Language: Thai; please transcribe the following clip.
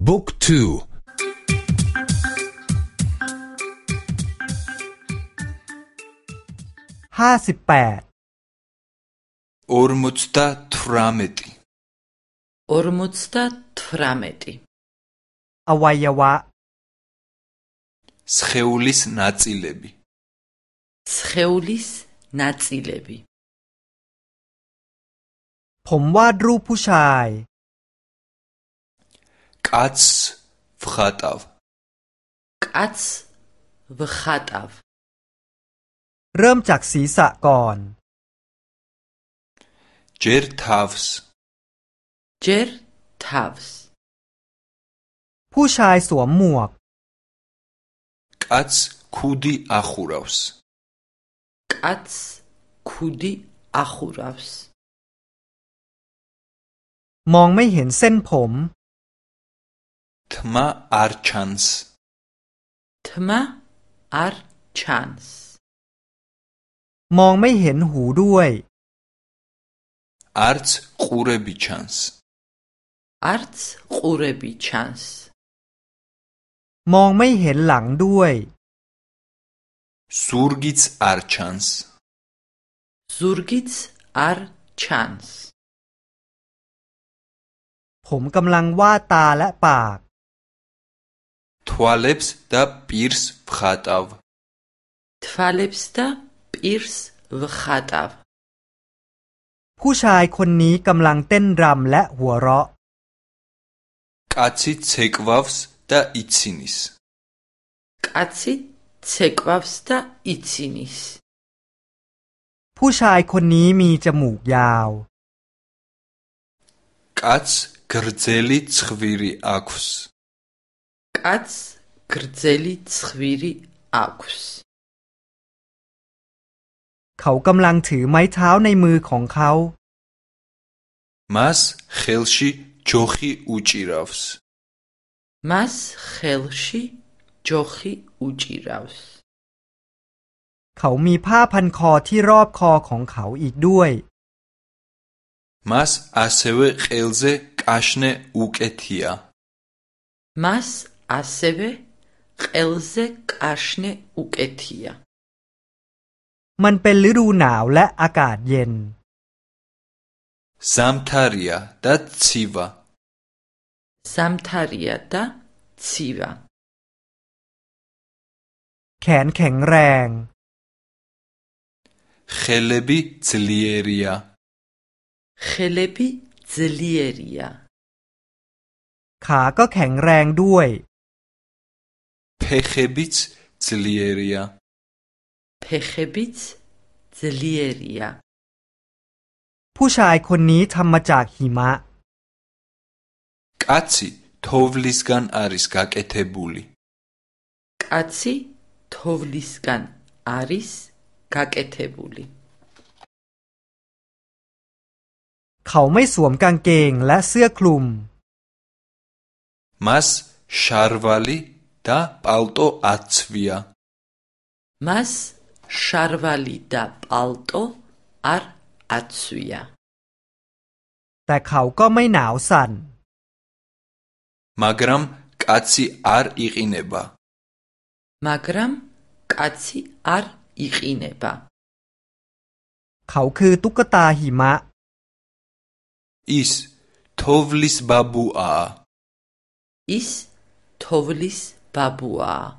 Book 2 58 58 სხეულის ნაწილები სხეულის ნაწილები ผมวาดรูปผู้ชายกัตส์ კ ั ც อ ხ ა ტ ა ვ კაც ვ ხ ა ტ ა ฟเริ่มจากศีรษะก่อนเจรทาวส์เจรทาวส์ ผู้ชายสวมหมวก กัตส์คูดีอาคูราส์กัตส์คูดีอาคูราส์มองไม่เห็นเส้นผม თმა არ ჩ ა ม ს อาร์ชันส์ มองไม่เห็นหูด้วยูเรบิชันส์ อาร์ตคูเรบิชันส์ มองไม่เห็นหลังด้วย ზურგიც არ ჩ ა กิตส์อาร์ชันส์ ผมกำลังวาดตาและปากทวัลเ็บส์ თ ვ ა ლ ე ์ ს და პ ი რ ว ვხატავ. თვალებს ปิร ი რ ს ვ ัดอ ა ვ ผู้ชายคนนี้กำลังเต้นรำและหัวเราะกัตซิเซกวาฟส์ดาอิซินิสกัตซิเซกวาฟส์ดาอิซินิสผู้ชายคนนี้มีจมูกยาวกัตส์กรเซลิทสวิริอากุส კ ა ც გრძელი ცხვირი აქვს เขากำลังถือไม้เท้าในมือของเขา მას ხელში ჯოხი უჭირავს. მას ხელში ჯოხი უჭირავს. เขามีผ้าพันคอที่รอบคอของเขาอีกด้วยมสอาเซเวเ ე ลเซกาชเนอ ე เก ე ิอาม ა สอาเซบ ს ე ล ე ყ กอาชเนอุกเอ ე თ ი ามันเป็นฤดูหนาวและอากาศเย็นซัมทาริยาดัตซีวาซัมทาริยาดัตซีวาแขนแข็งแรงเคลบิซลีเอริยาเคลบิซลีเอริยาขาก็แข็งแรงด้วย ფეხებიც ძლიერია ფეხებიც ძლიერია ფუშაი კონი თამაჯაკ ჰიმა კაცი თოვლისგან არის გაკეთებული კაცი თოვლისგან არის გაკეთებული ქაუმე ス უმ განგენ ლა სიუკლუმ მას შარვალი და პალტო აცვია. მას შარვალი და პალტო არ აცვია. და მაგრამ კაცი არ იყინება. მაგრამ კაცი არ იყინება. ქაუკე ტუკატა ჰიმა ის თოვლის ბაბუა ის თოვლის Papua